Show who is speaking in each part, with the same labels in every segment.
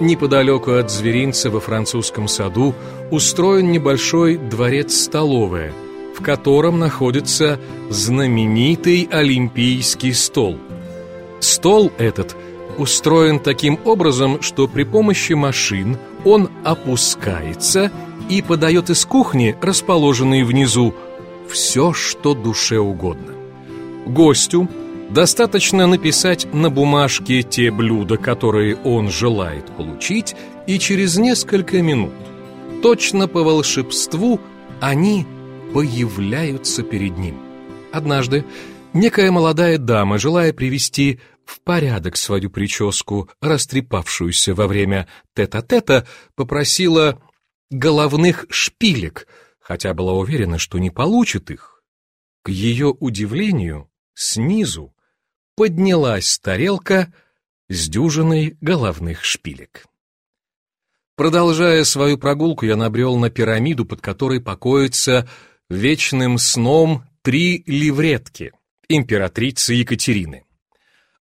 Speaker 1: Неподалеку от зверинца во французском саду устроен небольшой дворец-столовая, в котором находится знаменитый олимпийский стол. Стол этот устроен таким образом, что при помощи машин он опускается и подает из кухни, расположенной внизу, все, что душе угодно. Гостю Достаточно написать на бумажке те блюда, которые он желает получить, и через несколько минут, точно по волшебству, они появляются перед ним. Однажды некая молодая дама, желая привести в порядок свою прическу, растрепавшуюся во время тета-тета, попросила головных шпилек, хотя была уверена, что не получит их. К ее удивлению, снизу поднялась тарелка с дюжиной головных шпилек. Продолжая свою прогулку, я набрел на пирамиду, под которой покоятся вечным сном три ливретки императрицы Екатерины.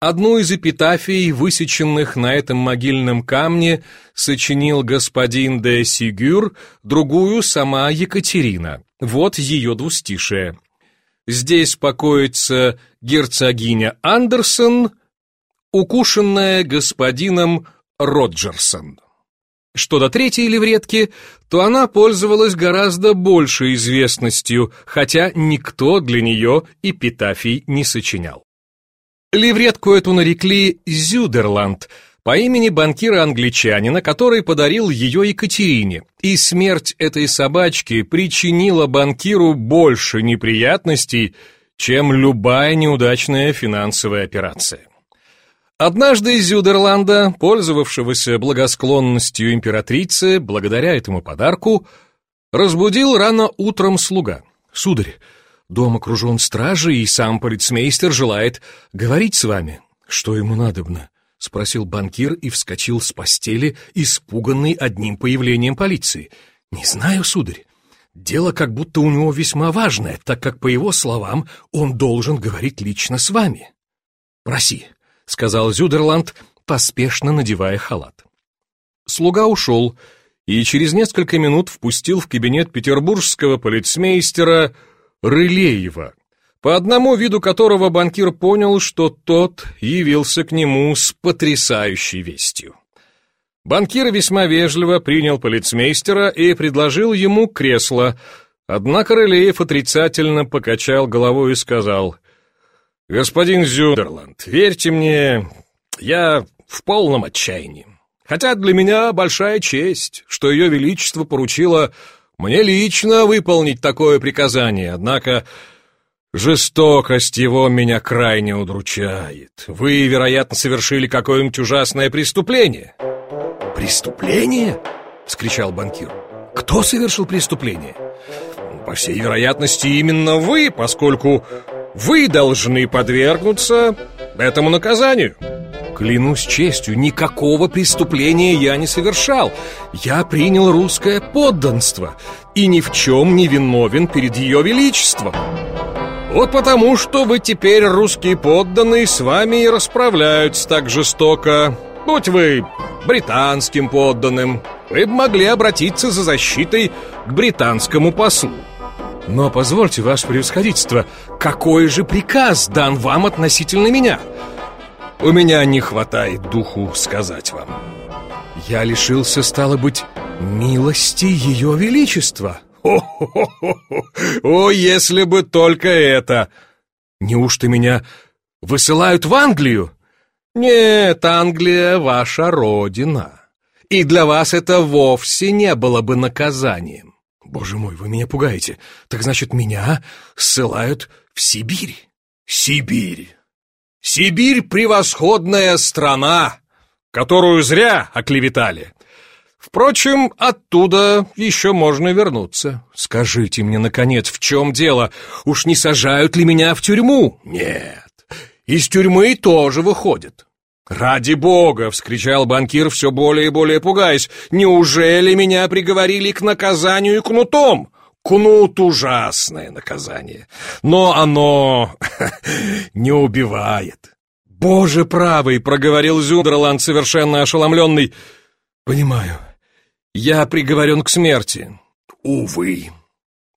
Speaker 1: Одну из эпитафий, высеченных на этом могильном камне, сочинил господин де Сигюр, другую — сама Екатерина. Вот ее двустишие. Здесь покоится герцогиня Андерсон, укушенная господином Роджерсон. Что до третьей левретки, то она пользовалась гораздо большей известностью, хотя никто для нее эпитафий не сочинял. Левретку эту нарекли Зюдерланд – по имени банкира-англичанина, который подарил ее Екатерине, и смерть этой собачки причинила банкиру больше неприятностей, чем любая неудачная финансовая операция. Однажды из Зюдерланда, пользовавшегося благосклонностью императрицы, благодаря этому подарку, разбудил рано утром слуга. «Сударь, дом окружен стражей, и сам полицмейстер желает говорить с вами. Что ему надобно?» — спросил банкир и вскочил с постели, испуганный одним появлением полиции. «Не знаю, сударь. Дело как будто у него весьма важное, так как, по его словам, он должен говорить лично с вами». «Проси», — сказал Зюдерланд, поспешно надевая халат. Слуга ушел и через несколько минут впустил в кабинет петербургского полицмейстера Рылеева, по одному виду которого банкир понял, что тот явился к нему с потрясающей вестью. Банкир весьма вежливо принял полицмейстера и предложил ему кресло, однако Рылеев отрицательно покачал головой и сказал, «Господин Зюдерланд, верьте мне, я в полном отчаянии. Хотя для меня большая честь, что Ее Величество поручило мне лично выполнить такое приказание, однако Жестокость его меня крайне удручает. Вы, вероятно, совершили какое-нибудь ужасное преступление. Преступление? вскричал банкир. Кто совершил преступление? По всей вероятности, именно вы, поскольку вы должны подвергнуться этому наказанию. Клянусь честью, никакого преступления я не совершал. Я принял русское подданство и ни в чем не виновен перед ее величеством. Вот потому, что вы теперь русские подданные с вами и расправляются так жестоко. Будь вы британским подданным, вы бы могли обратиться за защитой к британскому послу. Но позвольте, ваше превосходительство, какой же приказ дан вам относительно меня? У меня не хватает духу сказать вам. Я лишился, стало быть, милости ее величества. О, если бы только это! Неужто меня высылают в Англию? Нет, Англия — ваша родина. И для вас это вовсе не было бы наказанием. Боже мой, вы меня пугаете. Так значит, меня ссылают в Сибирь? Сибирь. Сибирь — превосходная страна, которую зря оклеветали. Впрочем, оттуда еще можно вернуться. Скажите мне, наконец, в чем дело? Уж не сажают ли меня в тюрьму? Нет, из тюрьмы тоже выходит. «Ради бога!» — вскричал банкир, все более и более пугаясь. «Неужели меня приговорили к наказанию кнутом?» Кнут — ужасное наказание, но оно не убивает. «Боже правый!» — проговорил Зюдерланд, совершенно ошеломленный. Понимаю. Я приговорен к смерти.
Speaker 2: Увы.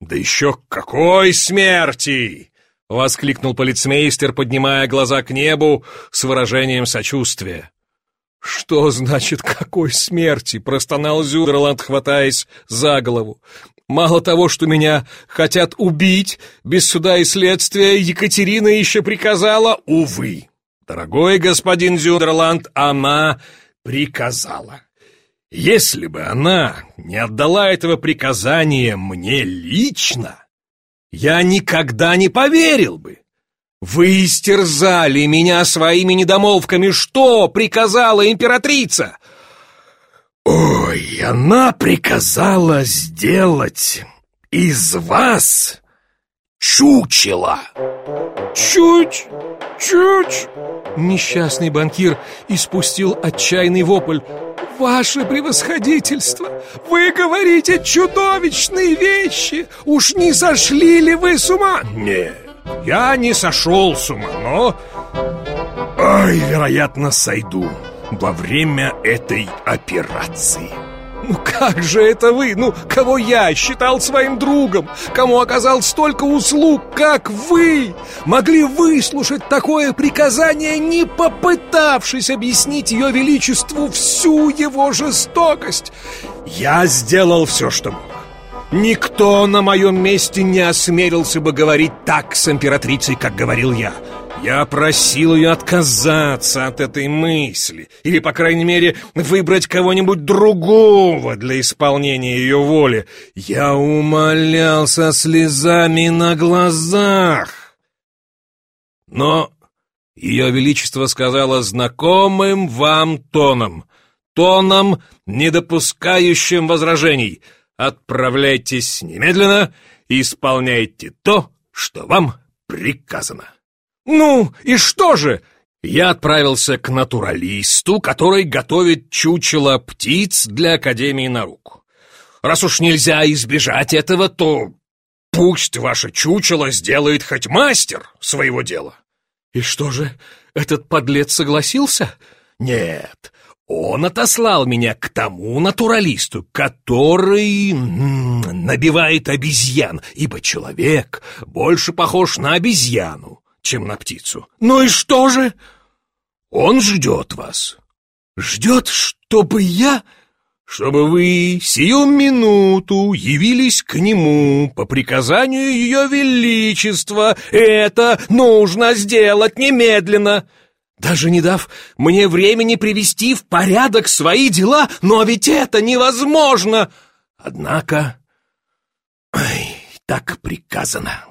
Speaker 2: Да еще к какой смерти! Воскликнул полицмейстер, поднимая глаза к небу с выражением сочувствия.
Speaker 1: «Что значит какой смерти?» — простонал Зюдерланд, хватаясь за голову. «Мало того, что меня хотят убить, без суда и следствия Екатерина еще приказала...»
Speaker 2: «Увы, дорогой господин Зюдерланд, она приказала. Если бы она не отдала этого приказания мне лично, я никогда не поверил бы. Вы истерзали меня своими недомолвками. Что приказала императрица? Ой, она приказала сделать из вас чучело.
Speaker 1: Чуть, чуть. Несчастный банкир испустил отчаянный вопль. «Ваше превосходительство! Вы говорите чудовищные вещи! Уж не сошли ли вы с ума?»
Speaker 2: «Нет, я не сошел с ума, но... Ой, вероятно, сойду во время этой операции».
Speaker 1: Ну как же это вы, ну кого я считал своим другом, кому оказал столько услуг, как вы, могли выслушать такое приказание, не попытавшись объяснить ее величеству всю его жестокость?
Speaker 2: Я сделал все, что мог. Никто на моем месте не осмелился бы говорить так с императрицей, как говорил я. Я просил ее отказаться от этой мысли, или, по крайней мере, выбрать кого-нибудь другого для исполнения ее воли. Я умолял со слезами на глазах. Но ее Величество сказала знакомым вам тоном, тоном, не допускающим возражений. Отправляйтесь немедленно и исполняйте то, что вам приказано.
Speaker 1: «Ну, и что же?»
Speaker 2: Я отправился к натуралисту, который готовит чучело птиц для Академии наук. Раз уж нельзя избежать этого, то пусть ваше чучело сделает хоть мастер своего дела.
Speaker 1: И что же, этот подлец согласился?
Speaker 2: Нет, он отослал меня к тому натуралисту, который набивает обезьян, ибо человек больше похож на обезьяну, чем на птицу. Ну и что же? Он ждет вас. Ждет, чтобы я... Чтобы вы сию минуту явились к нему по приказанию ее величества. Это нужно сделать немедленно. Даже не дав мне времени привести в порядок свои дела, но ведь это невозможно. Однако... Ай, так приказано.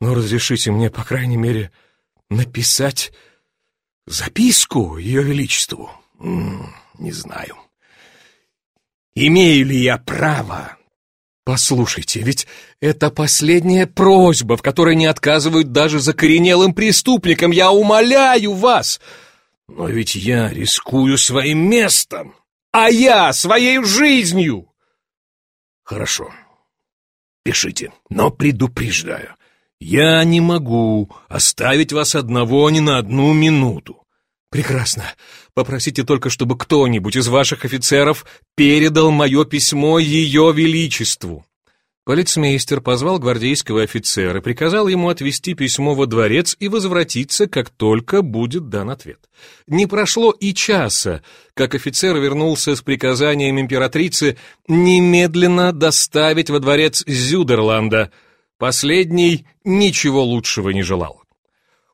Speaker 1: Но разрешите мне, по крайней мере, написать записку Ее Величеству.
Speaker 2: Не знаю. Имею ли я право?
Speaker 1: Послушайте, ведь это последняя просьба, в которой не отказывают даже закоренелым преступникам. Я умоляю вас!
Speaker 2: Но ведь я рискую своим местом,
Speaker 1: а я своей жизнью.
Speaker 2: Хорошо. Пишите, но предупреждаю. Я не могу оставить вас одного ни на одну минуту.
Speaker 1: Прекрасно. Попросите только, чтобы кто-нибудь из ваших офицеров передал мое письмо Ее Величеству. Полицмейстер позвал гвардейского офицера, приказал ему отвезти письмо во дворец и возвратиться, как только будет дан ответ. Не прошло и часа, как офицер вернулся с приказанием императрицы немедленно доставить во дворец Зюдерланда — Последний ничего лучшего не желал.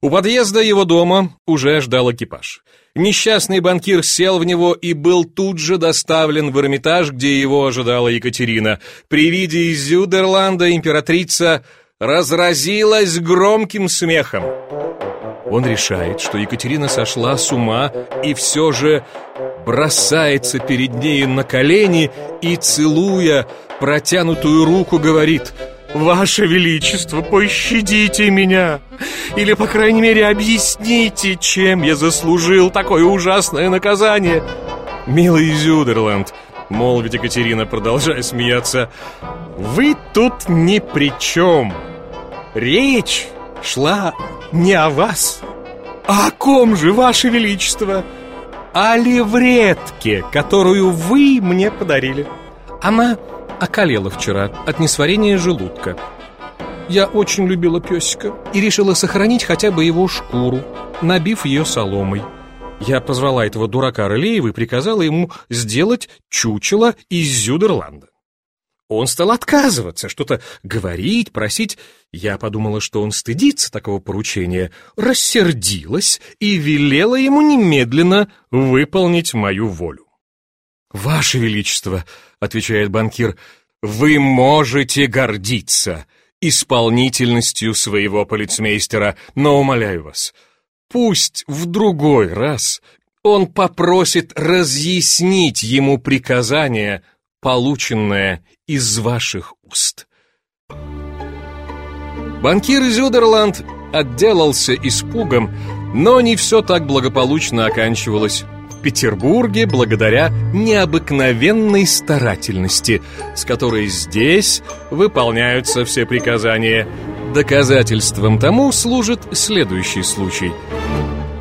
Speaker 1: У подъезда его дома уже ждал экипаж. Несчастный банкир сел в него и был тут же доставлен в Эрмитаж, где его ожидала Екатерина. При виде Зюдерланда императрица разразилась громким смехом. Он решает, что Екатерина сошла с ума и все же бросается перед ней на колени и, целуя протянутую руку, говорит – «Ваше Величество, пощадите меня! Или, по крайней мере, объясните, чем я заслужил такое ужасное наказание!» «Милый Зюдерланд», — молвит Екатерина, продолжая смеяться, «вы тут ни при чем! Речь шла не о вас, а о ком же, Ваше Величество?» о левретке, которую вы мне подарили. Она околела вчера от несварения желудка. Я очень любила песика и решила сохранить хотя бы его шкуру, набив ее соломой. Я позвала этого дурака Рылеева и приказала ему сделать чучело из Зюдерланда. Он стал отказываться, что-то говорить, просить. Я подумала, что он стыдится такого поручения, рассердилась и велела ему немедленно выполнить мою волю. «Ваше Величество», — отвечает банкир, — «вы можете гордиться исполнительностью своего полицмейстера, но умоляю вас, пусть в другой раз он попросит разъяснить ему приказание, полученное из ваших уст. Банкир Зюдерланд отделался испугом, но не все так благополучно оканчивалось. Петербурге благодаря необыкновенной старательности, с которой здесь выполняются все приказания. Доказательством тому служит следующий случай –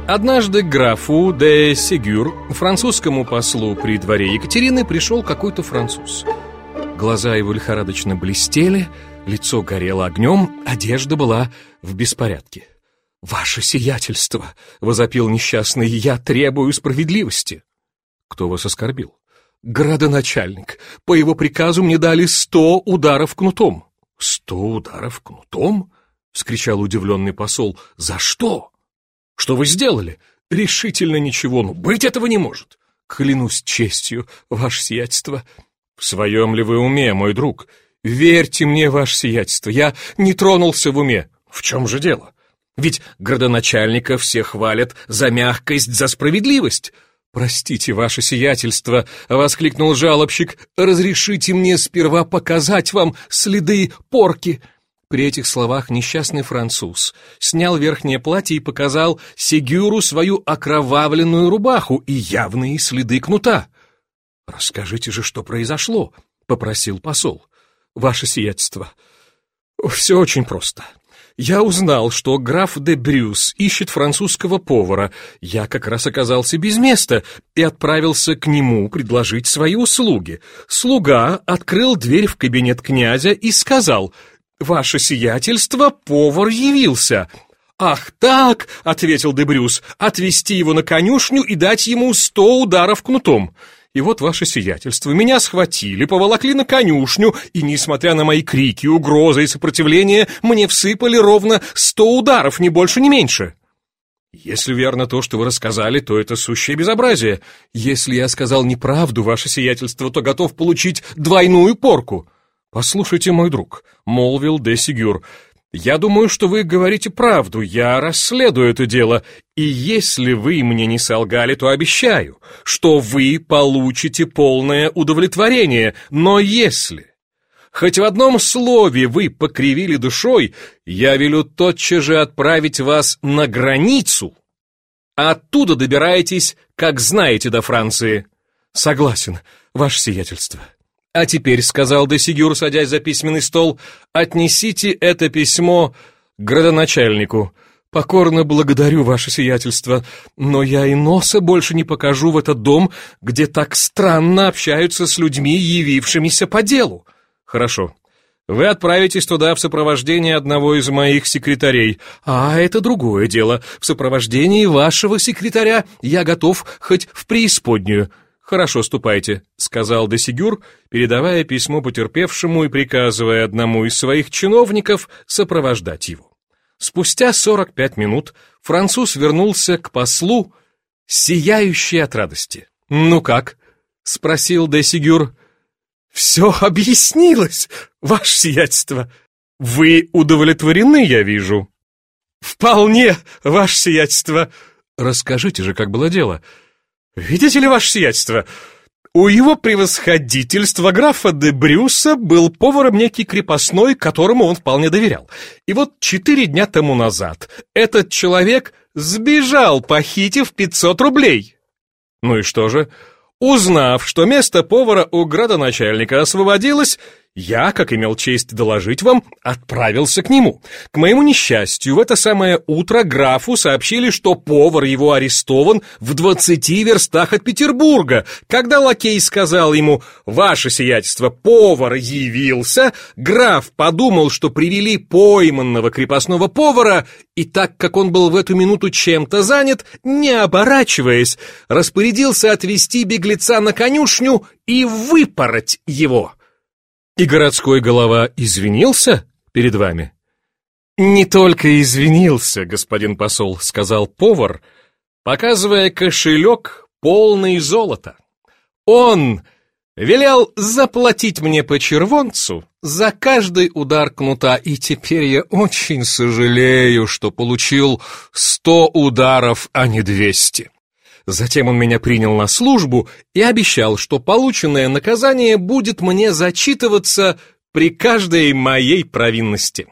Speaker 1: Однажды графу де Сегюр, французскому послу при дворе Екатерины, пришел какой-то француз. Глаза его лихорадочно блестели, лицо горело огнем, одежда была в беспорядке. «Ваше сиятельство!» — возопил несчастный. «Я требую справедливости!» «Кто вас оскорбил?» «Градоначальник. По его приказу мне дали сто ударов кнутом». «Сто ударов кнутом?» — вскричал удивленный посол. «За что?» Что вы сделали? Решительно ничего, ну быть этого не может. Клянусь честью, ваше сиятельство. В своем ли вы уме, мой друг? Верьте мне, ваше сиятельство, я не тронулся в уме. В чем же дело? Ведь градоначальника все хвалят за мягкость, за справедливость. «Простите, ваше сиятельство!» — воскликнул жалобщик. «Разрешите мне сперва показать вам следы порки!» При этих словах несчастный француз снял верхнее платье и показал Сегюру свою окровавленную рубаху и явные следы кнута. «Расскажите же, что произошло», — попросил посол. «Ваше сиятельство, все очень просто. Я узнал, что граф де Брюс ищет французского повара. Я как раз оказался без места и отправился к нему предложить свои услуги. Слуга открыл дверь в кабинет князя и сказал «Ваше сиятельство, повар явился!» «Ах так!» — ответил Дебрюс. «Отвести его на конюшню и дать ему сто ударов кнутом!» И вот ваше сиятельство, меня схватили, поволокли на конюшню, и, несмотря на мои крики, угрозы и сопротивление, мне всыпали ровно сто ударов, ни больше, ни меньше. Если верно то, что вы рассказали, то это сущее безобразие. Если я сказал неправду, ваше сиятельство, то готов получить двойную порку. «Послушайте, мой друг», — молвил де Сигюр, — «я думаю, что вы говорите правду, я расследую это дело, и если вы мне не солгали, то обещаю, что вы получите полное удовлетворение, но если...» Хоть в одном слове вы покривили душой, я велю тотчас же отправить вас на границу. Оттуда добираетесь, как знаете, до Франции. Согласен, ваше сиятельство. «А теперь», — сказал Десигюр, садясь за письменный стол, — «отнесите это письмо градоначальнику. Покорно благодарю ваше сиятельство, но я и носа больше не покажу в этот дом, где так странно общаются с людьми, явившимися по делу». «Хорошо. Вы отправитесь туда в сопровождении одного из моих секретарей. А это другое дело. В сопровождении вашего секретаря я готов хоть в преисподнюю». «Хорошо, ступайте», — сказал Десигюр, передавая письмо потерпевшему и приказывая одному из своих чиновников сопровождать его. Спустя сорок пять минут француз вернулся к послу, сияющий от радости. «Ну как?» — спросил Десигюр. «Все объяснилось, ваше сиятельство. Вы удовлетворены, я вижу». «Вполне, ваше сиятельство». «Расскажите же, как было дело». «Видите ли, ваше сиятельство, у его превосходительства графа де Брюса был поваром некий крепостной, которому он вполне доверял. И вот четыре дня тому назад этот человек сбежал, похитив 500 рублей. Ну и что же? Узнав, что место повара у градоначальника освободилось, Я, как имел честь доложить вам, отправился к нему. К моему несчастью, в это самое утро графу сообщили, что повар его арестован в двадцати верстах от Петербурга. Когда лакей сказал ему «Ваше сиятельство, повар явился», граф подумал, что привели пойманного крепостного повара, и так как он был в эту минуту чем-то занят, не оборачиваясь, распорядился отвести беглеца на конюшню и выпороть его. И городской голова извинился перед вами? Не только извинился, господин посол, сказал повар, показывая кошелек полный золота. Он велел заплатить мне по червонцу за каждый удар кнута, и теперь я очень сожалею, что получил сто ударов, а не двести. Затем он меня принял на службу и обещал, что полученное наказание будет мне зачитываться при каждой моей провинности.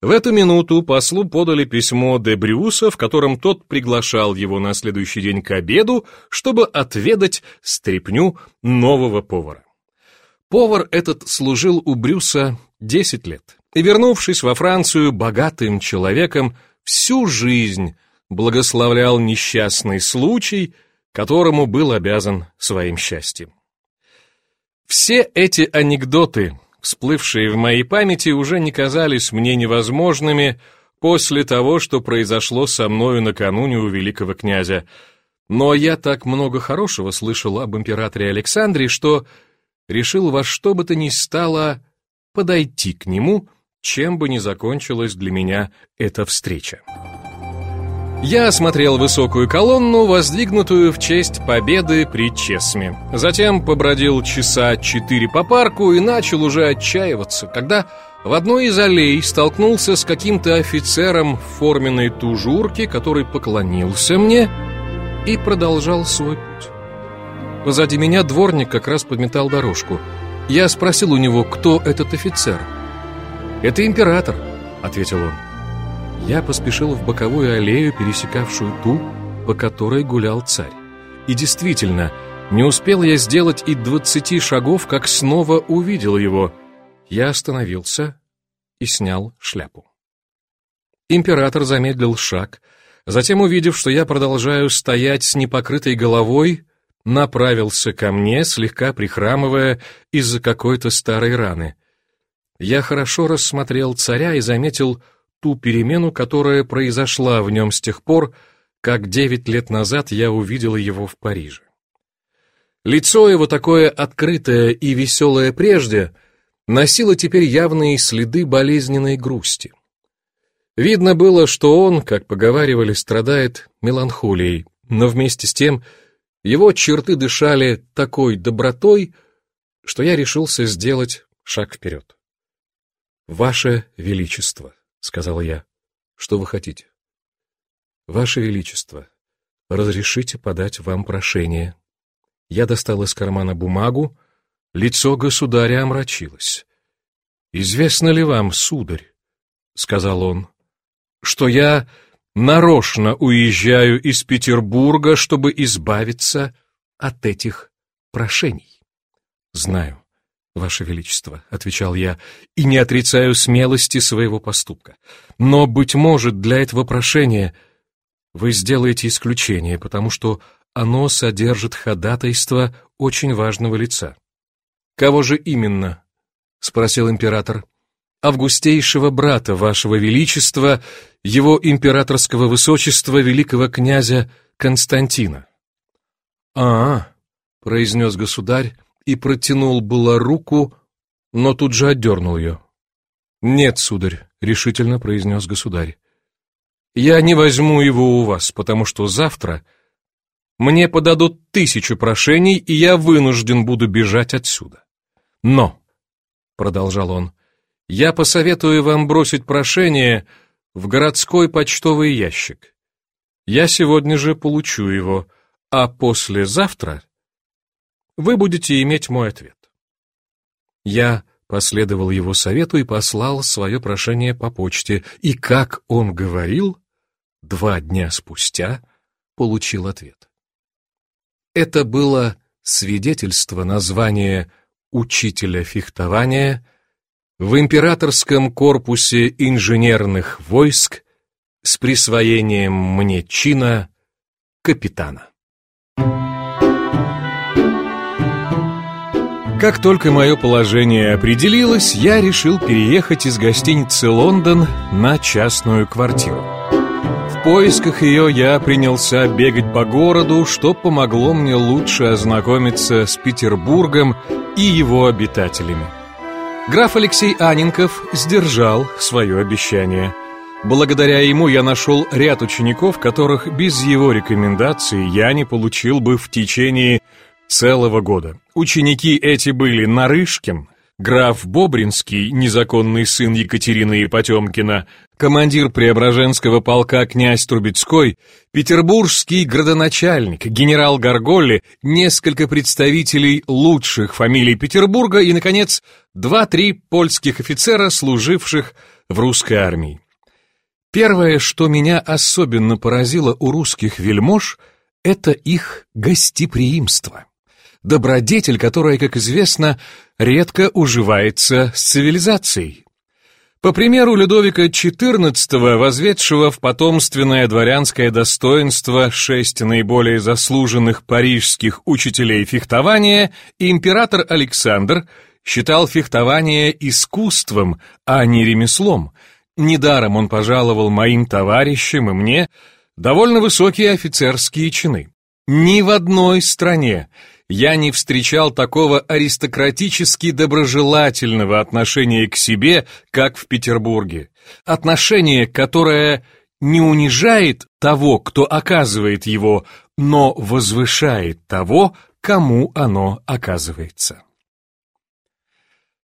Speaker 1: В эту минуту послу подали письмо де Брюса, в котором тот приглашал его на следующий день к обеду, чтобы отведать стряпню нового повара. Повар этот служил у Брюса 10 лет и, вернувшись во Францию богатым человеком, всю жизнь благословлял несчастный случай, которому был обязан своим счастьем. Все эти анекдоты, всплывшие в моей памяти, уже не казались мне невозможными после того, что произошло со мною накануне у великого князя. Но я так много хорошего слышал об императоре Александре, что решил во что бы то ни стало подойти к нему, чем бы ни закончилась для меня эта встреча. Я осмотрел высокую колонну, воздвигнутую в честь победы при Чесме. Затем побродил часа четыре по парку и начал уже отчаиваться, когда в одной из аллей столкнулся с каким-то офицером в форменной тужурке, который поклонился мне и продолжал свой путь. Позади меня дворник как раз подметал дорожку. Я спросил у него, кто этот офицер. «Это император», — ответил он. Я поспешил в боковую аллею, пересекавшую ту, по которой гулял царь. И действительно, не успел я сделать и двадцати шагов, как снова увидел его. Я остановился и снял шляпу. Император замедлил шаг, затем, увидев, что я продолжаю стоять с непокрытой головой, направился ко мне, слегка прихрамывая из-за какой-то старой раны. Я хорошо рассмотрел царя и заметил ту перемену, которая произошла в нем с тех пор, как девять лет назад я увидел его в Париже. Лицо его такое открытое и веселое прежде носило теперь явные следы болезненной грусти. Видно было, что он, как поговаривали, страдает меланхолией, но вместе с тем его черты дышали такой добротой, что я решился сделать шаг вперед. «Ваше Величество», — сказал я. «Что вы хотите?» «Ваше Величество, разрешите подать вам прошение». Я достал из кармана бумагу, лицо государя омрачилось. «Известно ли вам, сударь, — сказал он, — что я нарочно уезжаю из Петербурга, чтобы избавиться от этих прошений?» «Знаю. «Ваше Величество», — отвечал я, — «и не отрицаю смелости своего поступка. Но, быть может, для этого прошения вы сделаете исключение, потому что оно содержит ходатайство очень важного лица». «Кого же именно?» — спросил император. «Августейшего брата вашего Величества, его императорского высочества, великого князя Константина». «А-а», — произнес государь, — и протянул было руку, но тут же отдернул ее. «Нет, сударь», — решительно произнес государь. «Я не возьму его у вас, потому что завтра мне подадут тысячу прошений, и я вынужден буду бежать отсюда. Но», — продолжал он, — «я посоветую вам бросить прошение в городской почтовый ящик. Я сегодня же получу его, а послезавтра вы будете иметь мой ответ. Я последовал его совету и послал свое прошение по почте, и, как он говорил, два дня спустя получил ответ. Это было свидетельство названия учителя фехтования в императорском корпусе инженерных войск с присвоением мне чина капитана. Как только мое положение определилось, я решил переехать из гостиницы «Лондон» на частную квартиру. В поисках ее я принялся бегать по городу, что помогло мне лучше ознакомиться с Петербургом и его обитателями. Граф Алексей Анинков сдержал свое обещание. Благодаря ему я нашел ряд учеников, которых без его рекомендаций я не получил бы в течение целого года. Ученики эти были Нарышкин, граф Бобринский, незаконный сын Екатерины и Потемкина, командир Преображенского полка князь Трубецкой, петербургский градоначальник, генерал Гарголи, несколько представителей лучших фамилий Петербурга и, наконец, два-три польских офицера, служивших в русской армии. Первое, что меня особенно поразило у русских вельмож, это их гостеприимство добродетель, которая, как известно, редко уживается с цивилизацией. По примеру Людовика XIV, возведшего в потомственное дворянское достоинство шесть наиболее заслуженных парижских учителей фехтования, император Александр считал фехтование искусством, а не ремеслом. Недаром он пожаловал моим товарищам и мне довольно высокие офицерские чины. Ни в одной стране я не встречал такого аристократически доброжелательного отношения к себе, как в Петербурге. Отношение, которое не унижает того, кто оказывает его, но возвышает того, кому оно оказывается.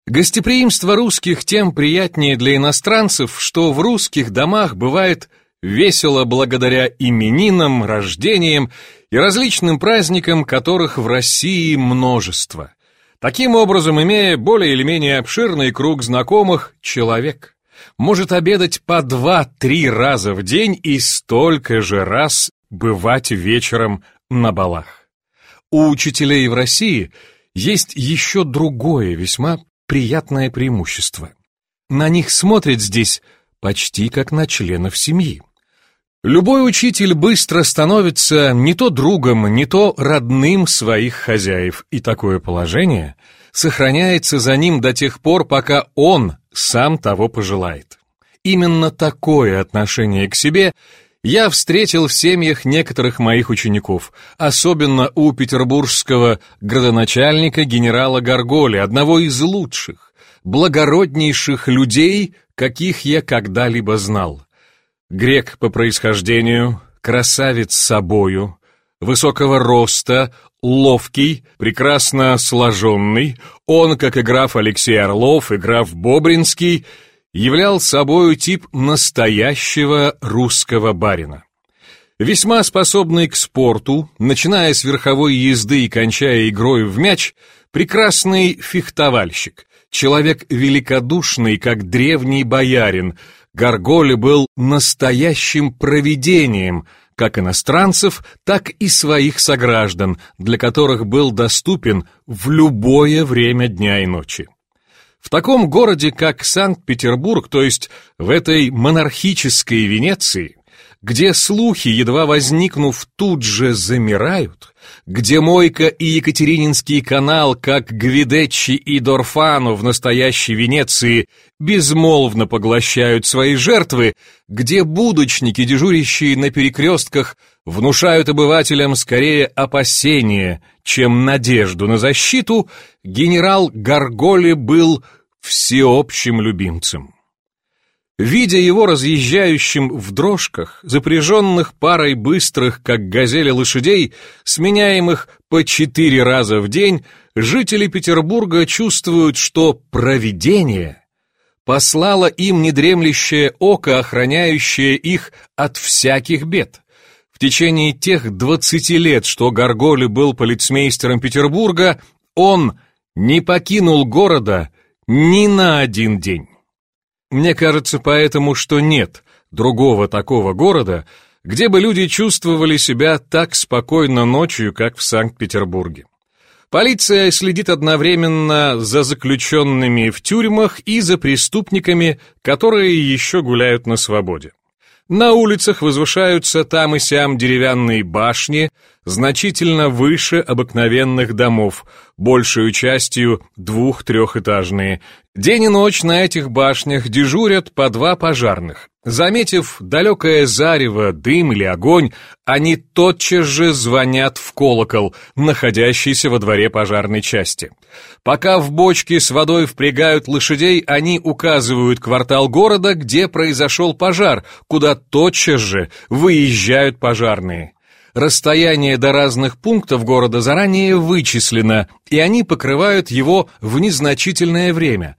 Speaker 1: Гостеприимство русских тем приятнее для иностранцев, что в русских домах бывает весело благодаря именинам, рождениям и различным праздникам, которых в России множество. Таким образом, имея более или менее обширный круг знакомых, человек может обедать по два-три раза в день и столько же раз бывать вечером на балах. У учителей в России есть еще другое весьма приятное преимущество. На них смотрят здесь почти как на членов семьи. Любой учитель быстро становится не то другом, не то родным своих хозяев, и такое положение сохраняется за ним до тех пор, пока он сам того пожелает. Именно такое отношение к себе я встретил в семьях некоторых моих учеников, особенно у петербургского градоначальника генерала Гарголи, одного из лучших, благороднейших людей, каких я когда-либо знал. Грек по происхождению, красавец собою, высокого роста, ловкий, прекрасно сложенный, он, как и граф Алексей Орлов и граф Бобринский, являл собою тип настоящего русского барина. Весьма способный к спорту, начиная с верховой езды и кончая игрой в мяч, прекрасный фехтовальщик, человек великодушный, как древний боярин – Гарголи был настоящим провидением как иностранцев, так и своих сограждан, для которых был доступен в любое время дня и ночи. В таком городе, как Санкт-Петербург, то есть в этой монархической Венеции, где слухи, едва возникнув, тут же замирают, где Мойка и Екатерининский канал, как Гвидеччи и Дорфану в настоящей Венеции, безмолвно поглощают свои жертвы, где будочники, дежурящие на перекрестках, внушают обывателям скорее опасения, чем надежду на защиту, генерал Гарголи был всеобщим любимцем. Видя его разъезжающим в дрожках, запряженных парой быстрых, как газели лошадей, сменяемых по четыре раза в день, жители Петербурга чувствуют, что провидение послало им недремлющее око, охраняющее их от всяких бед. В течение тех двадцати лет, что Гарголи был полицмейстером Петербурга, он не покинул города ни на один день. Мне кажется поэтому, что нет другого такого города, где бы люди чувствовали себя так спокойно ночью, как в Санкт-Петербурге. Полиция следит одновременно за заключенными в тюрьмах и за преступниками, которые еще гуляют на свободе. На улицах возвышаются там и сям деревянные башни, значительно выше обыкновенных домов, большую частью двух-трехэтажные. День и ночь на этих башнях дежурят по два пожарных. Заметив далекое зарево, дым или огонь, они тотчас же звонят в колокол, находящийся во дворе пожарной части. Пока в бочке с водой впрягают лошадей, они указывают квартал города, где произошел пожар, куда тотчас же выезжают пожарные. Расстояние до разных пунктов города заранее вычислено, и они покрывают его в незначительное время.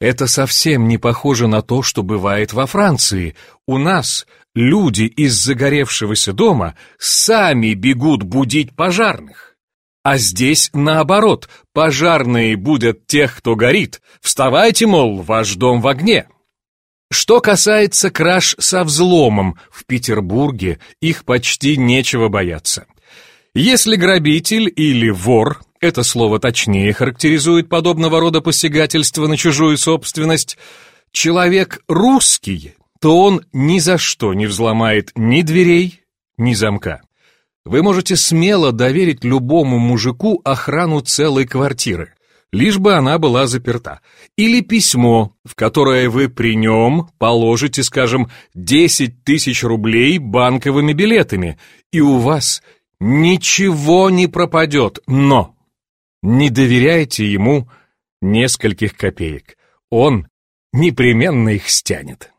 Speaker 1: Это совсем не похоже на то, что бывает во Франции. У нас люди из загоревшегося дома сами бегут будить пожарных. А здесь наоборот, пожарные будут тех, кто горит. Вставайте, мол, ваш дом в огне. Что касается краж со взломом, в Петербурге их почти нечего бояться. Если грабитель или вор, это слово точнее характеризует подобного рода посягательство на чужую собственность, человек русский, то он ни за что не взломает ни дверей, ни замка. Вы можете смело доверить любому мужику охрану целой квартиры лишь бы она была заперта. Или письмо, в которое вы при нем положите, скажем, 10 тысяч рублей банковыми билетами, и у вас ничего не пропадет, но не доверяйте ему нескольких копеек. Он непременно их стянет.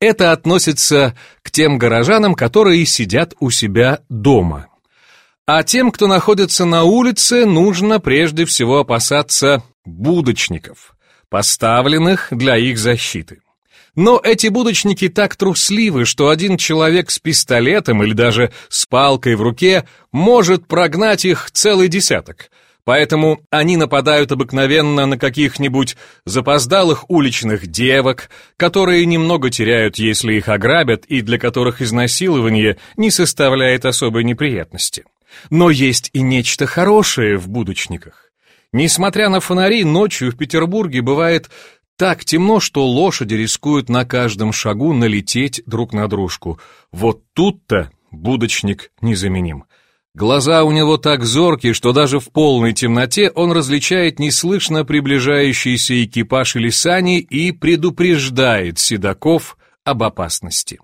Speaker 1: Это относится к тем горожанам, которые сидят у себя дома. А тем, кто находится на улице, нужно прежде всего опасаться будочников, поставленных для их защиты. Но эти будочники так трусливы, что один человек с пистолетом или даже с палкой в руке может прогнать их целый десяток. Поэтому они нападают обыкновенно на каких-нибудь запоздалых уличных девок, которые немного теряют, если их ограбят, и для которых изнасилование не составляет особой неприятности. Но есть и нечто хорошее в будочниках. Несмотря на фонари, ночью в Петербурге бывает так темно, что лошади рискуют на каждом шагу налететь друг на дружку. Вот тут-то будочник незаменим. Глаза у него так зоркие, что даже в полной темноте он различает неслышно приближающийся экипаж или сани и предупреждает седаков об опасности.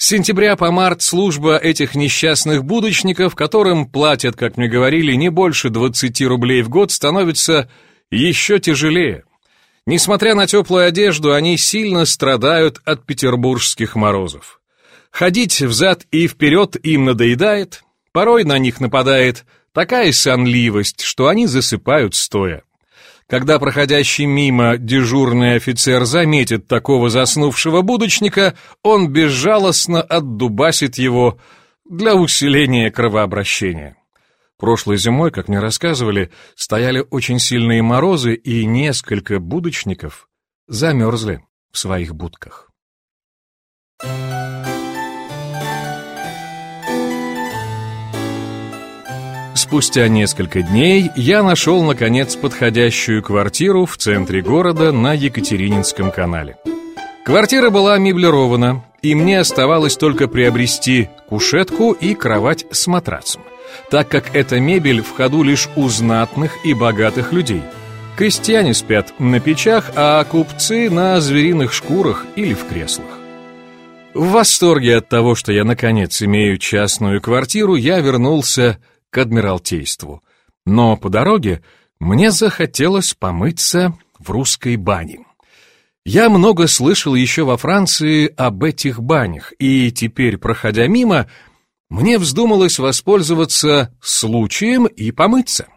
Speaker 1: С сентября по март служба этих несчастных будочников, которым платят, как мне говорили, не больше 20 рублей в год, становится еще тяжелее. Несмотря на теплую одежду, они сильно страдают от петербургских морозов. Ходить взад и вперед им надоедает, порой на них нападает такая сонливость, что они засыпают стоя. Когда проходящий мимо дежурный офицер заметит такого заснувшего будочника, он безжалостно отдубасит его для усиления кровообращения. Прошлой зимой, как мне рассказывали, стояли очень сильные морозы, и несколько будочников замерзли в своих будках. Спустя несколько дней я нашел, наконец, подходящую квартиру в центре города на Екатерининском канале. Квартира была меблирована, и мне оставалось только приобрести кушетку и кровать с матрацем, так как эта мебель в ходу лишь у знатных и богатых людей. Крестьяне спят на печах, а купцы на звериных шкурах или в креслах. В восторге от того, что я наконец имею частную квартиру, я вернулся к Адмиралтейству. Но по дороге мне захотелось помыться в русской бане. Я много слышал еще во Франции об этих банях, и теперь, проходя мимо, мне вздумалось воспользоваться случаем и помыться.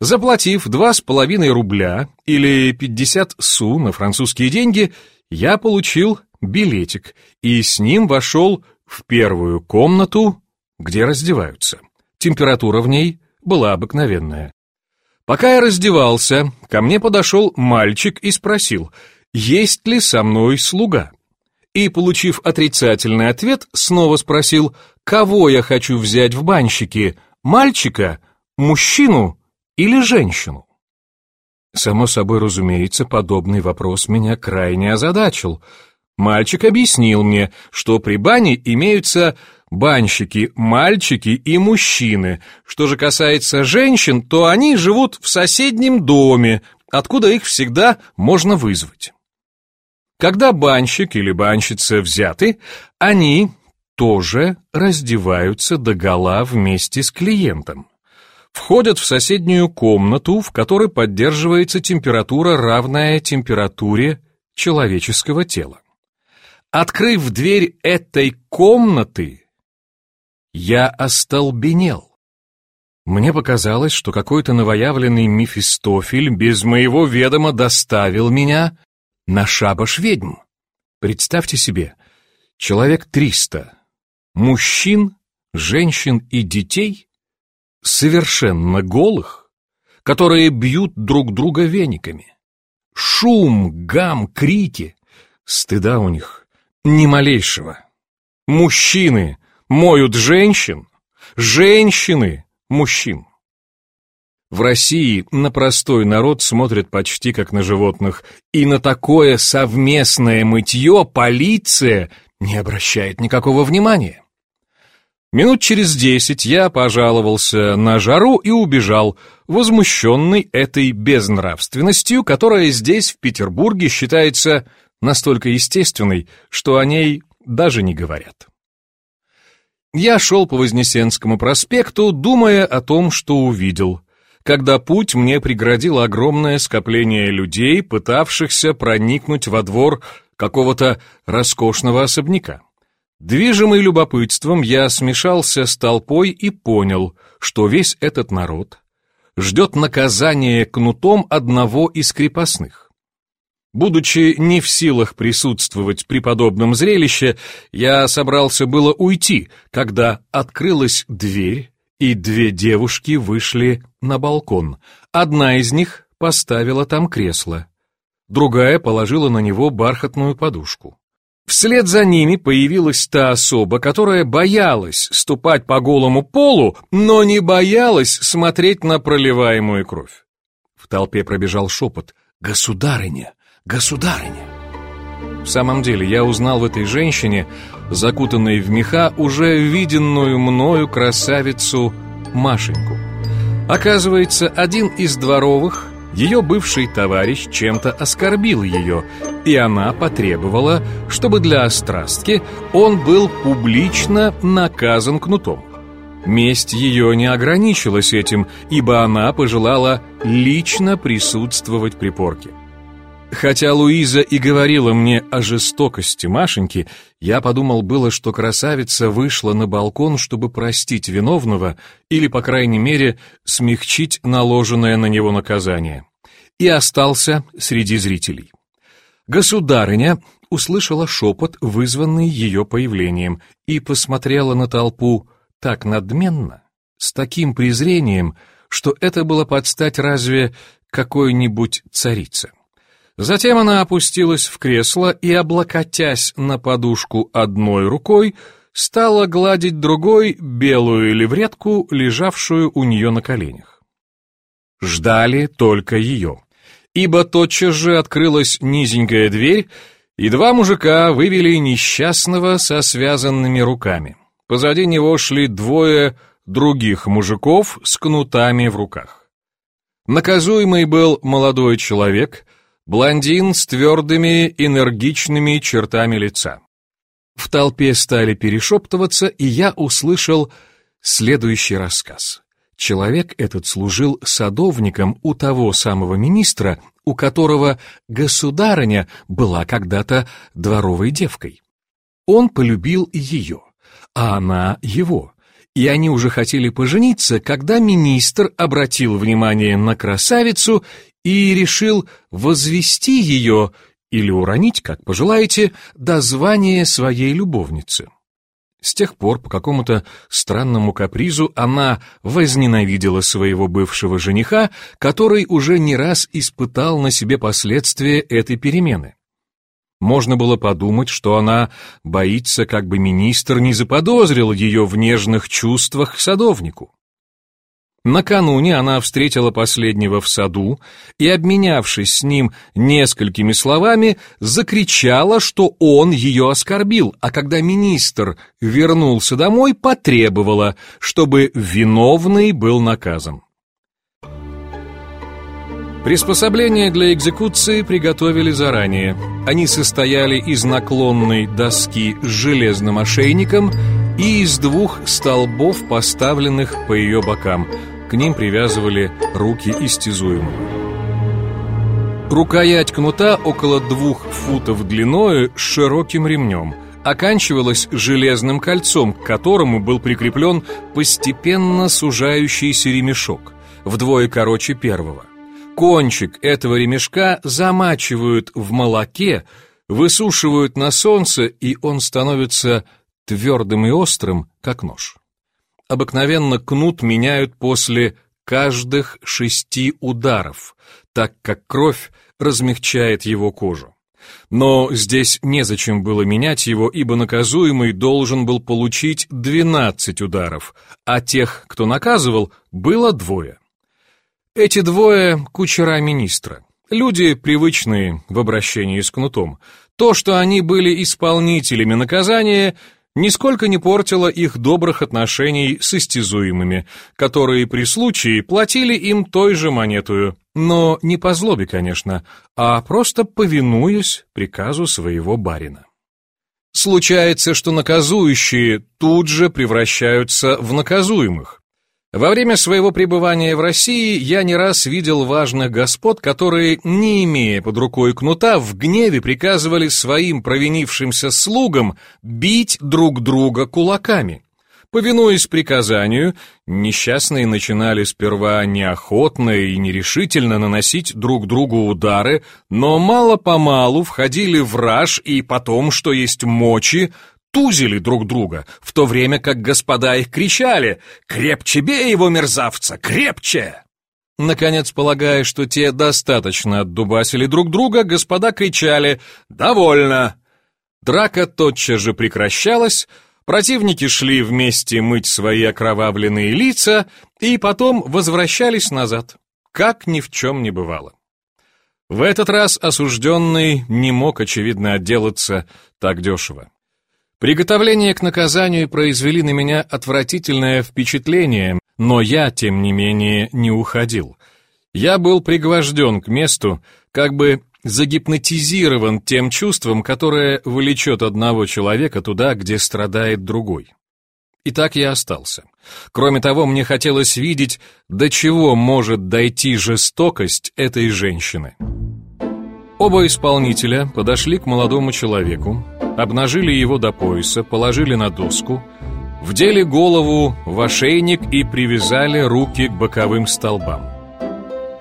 Speaker 1: Заплатив два с половиной рубля или пятьдесят су на французские деньги, я получил билетик и с ним вошел в первую комнату, где раздеваются. Температура в ней была обыкновенная. Пока я раздевался, ко мне подошел мальчик и спросил, есть ли со мной слуга. И, получив отрицательный ответ, снова спросил, кого я хочу взять в банщики, мальчика, мужчину или женщину? Само собой разумеется, подобный вопрос меня крайне озадачил. Мальчик объяснил мне, что при бане имеются банщики, мальчики и мужчины. Что же касается женщин, то они живут в соседнем доме, откуда их всегда можно вызвать. Когда банщик или банщица взяты, они тоже раздеваются догола вместе с клиентом. Входят в соседнюю комнату, в которой поддерживается температура, равная температуре человеческого тела. Открыв дверь этой комнаты, я остолбенел. Мне показалось, что какой-то новоявленный Мефистофель без моего ведома доставил меня на шабаш ведьм. Представьте себе, человек триста, мужчин, женщин и детей, совершенно голых, которые бьют друг друга вениками. Шум, гам, крики, стыда у них ни малейшего. Мужчины моют женщин, женщины мужчин. В России на простой народ смотрят почти как на животных, и на такое совместное мытье полиция не обращает никакого внимания. Минут через десять я пожаловался на жару и убежал, возмущенный этой безнравственностью, которая здесь, в Петербурге, считается настолько естественной, что о ней даже не говорят. Я шел по Вознесенскому проспекту, думая о том, что увидел, когда путь мне преградило огромное скопление людей, пытавшихся проникнуть во двор какого-то роскошного особняка. Движимый любопытством, я смешался с толпой и понял, что весь этот народ ждет наказания кнутом одного из крепостных. Будучи не в силах присутствовать при подобном зрелище, я собрался было уйти, когда открылась дверь, и две девушки вышли на балкон. Одна из них поставила там кресло, другая положила на него бархатную подушку. Вслед за ними появилась та особа, которая боялась ступать по голому полу, но не боялась смотреть на проливаемую кровь. В толпе пробежал шепот «Государыня! Государыня. В самом деле, я узнал в этой женщине, закутанной в меха, уже виденную мною красавицу Машеньку. Оказывается, один из дворовых, ее бывший товарищ, чем-то оскорбил ее, и она потребовала, чтобы для острастки он был публично наказан кнутом. Месть ее не ограничилась этим, ибо она пожелала лично присутствовать при порке. Хотя Луиза и говорила мне о жестокости Машеньки, я подумал было, что красавица вышла на балкон, чтобы простить виновного или, по крайней мере, смягчить наложенное на него наказание. И остался среди зрителей. Государыня услышала шепот, вызванный ее появлением, и посмотрела на толпу так надменно, с таким презрением, что это было подстать разве какой-нибудь царице. Затем она опустилась в кресло и, облокотясь на подушку одной рукой, стала гладить другой белую левретку, лежавшую у нее на коленях. Ждали только ее, ибо тотчас же открылась низенькая дверь, и два мужика вывели несчастного со связанными руками. Позади него шли двое других мужиков с кнутами в руках. Наказуемый был молодой человек, Блондин с твердыми, энергичными чертами лица. В толпе стали перешептываться, и я услышал следующий рассказ. Человек этот служил садовником у того самого министра, у которого государыня была когда-то дворовой девкой. Он полюбил ее, а она его, и они уже хотели пожениться, когда министр обратил внимание на красавицу и решил возвести ее или уронить, как пожелаете, до звания своей любовницы. С тех пор по какому-то странному капризу она возненавидела своего бывшего жениха, который уже не раз испытал на себе последствия этой перемены. Можно было подумать, что она боится, как бы министр не заподозрил ее в нежных чувствах к садовнику. Накануне она встретила последнего в саду и, обменявшись с ним несколькими словами, закричала, что он ее оскорбил, а когда министр вернулся домой, потребовала, чтобы виновный был наказан. Приспособления для экзекуции приготовили заранее. Они состояли из наклонной доски с железным ошейником и из двух столбов, поставленных по ее бокам – к ним привязывали руки истязуемого. Рукоять кнута около двух футов длиною с широким ремнем оканчивалась железным кольцом, к которому был прикреплен постепенно сужающийся ремешок, вдвое короче первого. Кончик этого ремешка замачивают в молоке, высушивают на солнце, и он становится твердым и острым, как нож. Обыкновенно кнут меняют после каждых шести ударов, так как кровь размягчает его кожу. Но здесь незачем было менять его, ибо наказуемый должен был получить 12 ударов, а тех, кто наказывал, было двое. Эти двое – кучера министра. Люди, привычные в обращении с кнутом. То, что они были исполнителями наказания, нисколько не портило их добрых отношений с истязуемыми, которые при случае платили им той же монетую, но не по злобе, конечно, а просто повинуясь приказу своего барина. Случается, что наказующие тут же превращаются в наказуемых. Во время своего пребывания в России я не раз видел важных господ, которые, не имея под рукой кнута, в гневе приказывали своим провинившимся слугам бить друг друга кулаками. Повинуясь приказанию, несчастные начинали сперва неохотно и нерешительно наносить друг другу удары, но мало-помалу входили в раж и потом, что есть мочи, тузили друг друга, в то время как господа их кричали «Крепче бей его, мерзавца, крепче!» Наконец, полагая, что те достаточно отдубасили друг друга, господа кричали «Довольно!». Драка тотчас же прекращалась, противники шли вместе мыть свои окровавленные лица и потом возвращались назад, как ни в чем не бывало. В этот раз осужденный не мог, очевидно, отделаться так дешево. Приготовления к наказанию произвели на меня отвратительное впечатление, но я, тем не менее, не уходил. Я был пригвожден к месту, как бы загипнотизирован тем чувством, которое влечет одного человека туда, где страдает другой. И так я остался. Кроме того, мне хотелось видеть, до чего может дойти жестокость этой женщины. Оба исполнителя подошли к молодому человеку, обнажили его до пояса, положили на доску, вдели голову в ошейник и привязали руки к боковым столбам.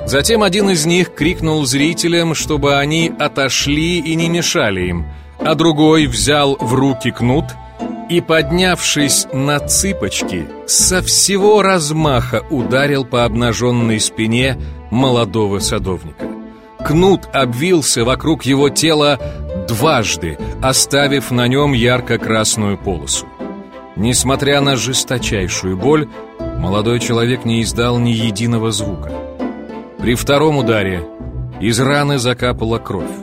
Speaker 1: Затем один из них крикнул зрителям, чтобы они отошли и не мешали им, а другой взял в руки кнут и, поднявшись на цыпочки, со всего размаха ударил по обнаженной спине молодого садовника. Кнут обвился вокруг его тела дважды, оставив на нем ярко-красную полосу. Несмотря на жесточайшую боль, молодой человек не издал ни единого звука. При втором ударе из раны закапала кровь,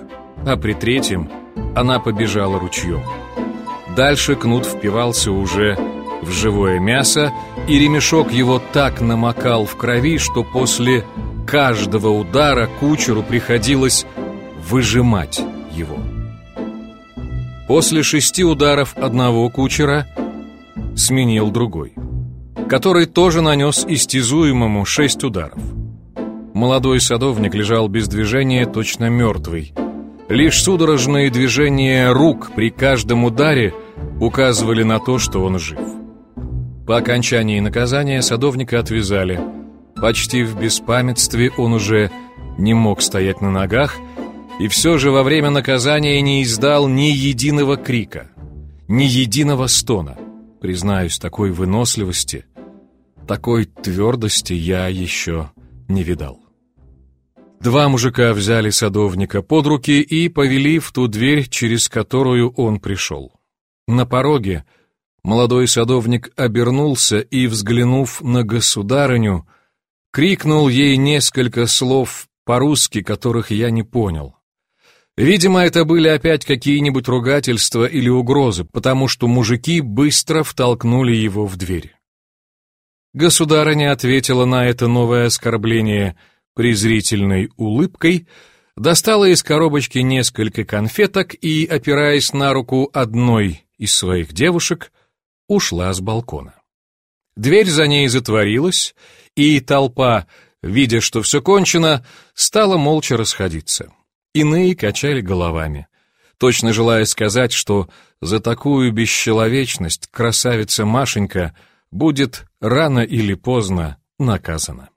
Speaker 1: а при третьем она побежала ручьем. Дальше кнут впивался уже в живое мясо, и ремешок его так намокал в крови, что после каждого удара кучеру приходилось выжимать его. После шести ударов одного кучера сменил другой, который тоже нанес истязуемому шесть ударов. Молодой садовник лежал без движения, точно мертвый. Лишь судорожные движения рук при каждом ударе указывали на то, что он жив. По окончании наказания садовника отвязали. Почти в беспамятстве он уже не мог стоять на ногах и все же во время наказания не издал ни единого крика, ни единого стона. Признаюсь, такой выносливости, такой твердости я еще не видал. Два мужика взяли садовника под руки и повели в ту дверь, через которую он пришел. На пороге молодой садовник обернулся и, взглянув на государыню, крикнул ей несколько слов по-русски, которых я не понял. Видимо, это были опять какие-нибудь ругательства или угрозы, потому что мужики быстро втолкнули его в дверь. Государыня ответила на это новое оскорбление презрительной улыбкой, достала из коробочки несколько конфеток и, опираясь на руку одной из своих девушек, ушла с балкона. Дверь за ней затворилась, и толпа, видя, что все кончено, стала молча расходиться. Иные качали головами, точно желая сказать, что за такую бесчеловечность красавица Машенька будет рано или поздно наказана.